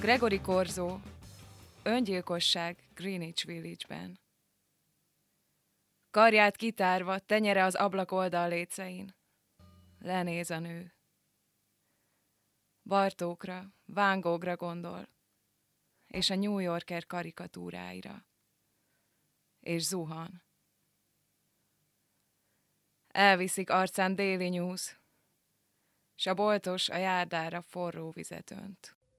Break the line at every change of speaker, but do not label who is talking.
Gregory Korzó, öngyilkosság Greenwich Village-ben. Karját kitárva, tenyere az ablak oldal lécein. Lenéz a nő. Bartókra, Vángógra gondol, és a New Yorker karikatúráira. És zuhan. Elviszik arcán déli nyúz, s a boltos a járdára forró vizet önt.